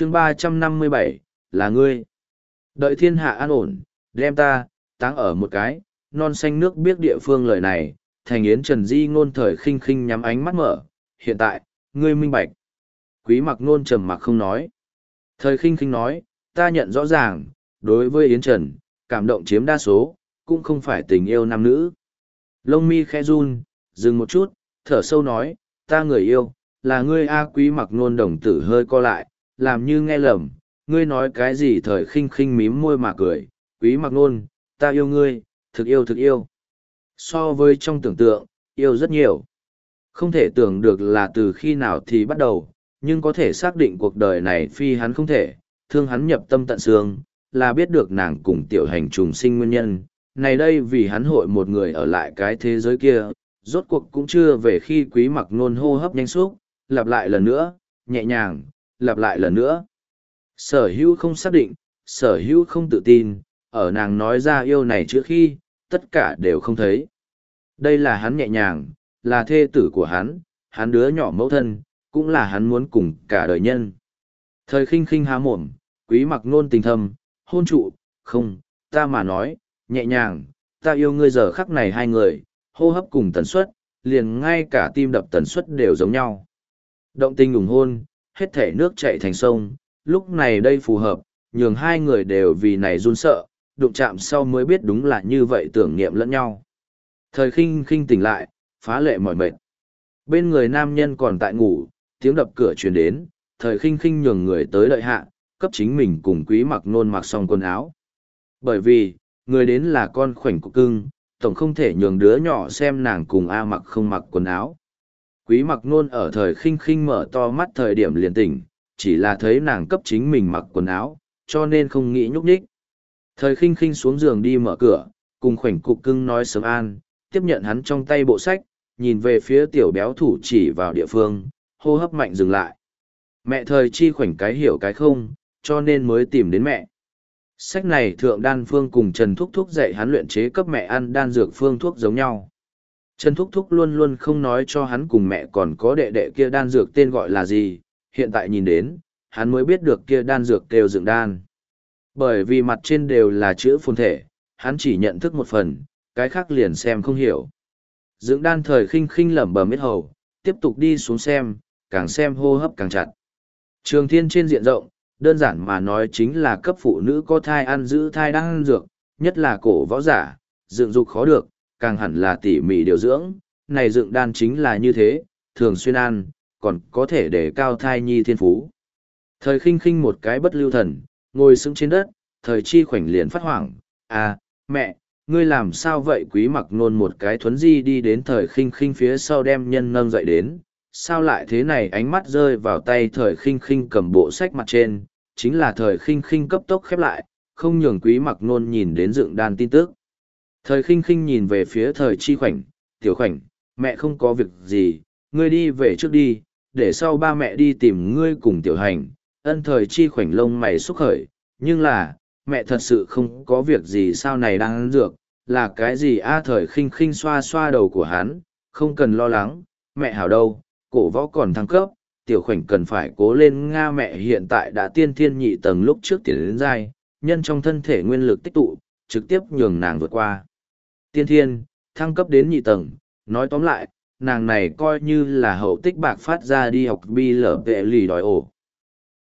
chương ba trăm năm mươi bảy là ngươi. Đợi thiên hạ an ổn, đem ta, táng ở một cái, non xanh nước biết địa phương lời này, thành yến trần di ngôn thời khinh khinh nhắm ánh mắt mở, hiện tại, ngươi minh bạch. Quý mặc nôn trầm mặc không nói. Thời khinh khinh nói, ta nhận rõ ràng, đối với Yến Trần, cảm động chiếm đa số, cũng không phải tình yêu nam nữ. Lông mi khe run, dừng một chút, thở sâu nói, ta người yêu, là ngươi A quý mặc nôn đồng tử hơi co lại, làm như nghe lầm, ngươi nói cái gì thời khinh khinh mím môi mà cười, quý mặc nôn, ta yêu ngươi, thực yêu thực yêu. So với trong tưởng tượng, yêu rất nhiều. Không thể tưởng được là từ khi nào thì bắt đầu, nhưng có thể xác định cuộc đời này phi hắn không thể, thương hắn nhập tâm tận xương, là biết được nàng cùng tiểu hành trùng sinh nguyên nhân. Này đây vì hắn hội một người ở lại cái thế giới kia, rốt cuộc cũng chưa về khi quý mặc nôn hô hấp nhanh xúc, lặp lại lần nữa, nhẹ nhàng, lặp lại lần nữa. Sở hữu không xác định, sở hữu không tự tin, ở nàng nói ra yêu này trước khi, tất cả đều không thấy. Đây là hắn nhẹ nhàng, là thê tử của hắn, hắn đứa nhỏ mẫu thân, cũng là hắn muốn cùng cả đời nhân. Thời khinh khinh há mồm, quý mặc nôn tình thâm, hôn trụ, không, ta mà nói, nhẹ nhàng, ta yêu ngươi giờ khắc này hai người, hô hấp cùng tần suất, liền ngay cả tim đập tần suất đều giống nhau. Động tình ủng hôn, hết thể nước chạy thành sông, lúc này đây phù hợp, nhường hai người đều vì này run sợ, đụng chạm sau mới biết đúng là như vậy tưởng niệm lẫn nhau. Thời khinh khinh tỉnh lại, phá lệ mỏi mệt. Bên người nam nhân còn tại ngủ, tiếng đập cửa truyền đến, thời khinh khinh nhường người tới đợi hạ, cấp chính mình cùng quý mặc nôn mặc xong quần áo. Bởi vì, người đến là con khoảnh của cưng, tổng không thể nhường đứa nhỏ xem nàng cùng A mặc không mặc quần áo. Quý mặc nôn ở thời khinh khinh mở to mắt thời điểm liền tỉnh, chỉ là thấy nàng cấp chính mình mặc quần áo, cho nên không nghĩ nhúc nhích. Thời khinh khinh xuống giường đi mở cửa, cùng khoảnh cục cưng nói sớm an, tiếp nhận hắn trong tay bộ sách, nhìn về phía tiểu béo thủ chỉ vào địa phương, hô hấp mạnh dừng lại. Mẹ thời chi khoảnh cái hiểu cái không, cho nên mới tìm đến mẹ. Sách này thượng đan phương cùng Trần Thúc Thúc dạy hắn luyện chế cấp mẹ ăn đan dược phương thuốc giống nhau. Trần Thúc Thúc luôn luôn không nói cho hắn cùng mẹ còn có đệ đệ kia đan dược tên gọi là gì, hiện tại nhìn đến, hắn mới biết được kia đan dược kêu dựng đan. Bởi vì mặt trên đều là chữ phồn thể, hắn chỉ nhận thức một phần, cái khác liền xem không hiểu. Dưỡng đan thời khinh khinh lẩm bẩm biết hầu, tiếp tục đi xuống xem, càng xem hô hấp càng chặt. Trường thiên trên diện rộng, đơn giản mà nói chính là cấp phụ nữ có thai ăn giữ thai đang ăn dược, nhất là cổ võ giả, dựng dục khó được, càng hẳn là tỉ mỉ điều dưỡng, này dựng đan chính là như thế, thường xuyên ăn, còn có thể để cao thai nhi thiên phú. Thời khinh khinh một cái bất lưu thần, ngồi sững trên đất, thời chi khoảnh liền phát hoảng, à, mẹ, ngươi làm sao vậy quý mặc nôn một cái thuấn di đi đến thời khinh khinh phía sau đem nhân nâng dậy đến, sao lại thế này ánh mắt rơi vào tay thời khinh khinh cầm bộ sách mặt trên, chính là thời khinh khinh cấp tốc khép lại, không nhường quý mặc nôn nhìn đến dựng đan tin tức. Thời khinh khinh nhìn về phía thời chi khoảnh, tiểu khoảnh, mẹ không có việc gì, ngươi đi về trước đi, để sau ba mẹ đi tìm ngươi cùng tiểu hành, ân thời chi khoảnh lông mày xúc khởi, nhưng là, mẹ thật sự không có việc gì sao này đang ăn dược, là cái gì a thời khinh khinh xoa xoa đầu của hắn, không cần lo lắng, mẹ hảo đâu, cổ võ còn thăng cấp, tiểu khoảnh cần phải cố lên Nga mẹ hiện tại đã tiên thiên nhị tầng lúc trước tiến đến dai, nhân trong thân thể nguyên lực tích tụ, trực tiếp nhường nàng vượt qua. Tiên thiên, thăng cấp đến nhị tầng, nói tóm lại, nàng này coi như là hậu tích bạc phát ra đi học bi lở vệ lì đòi ổ.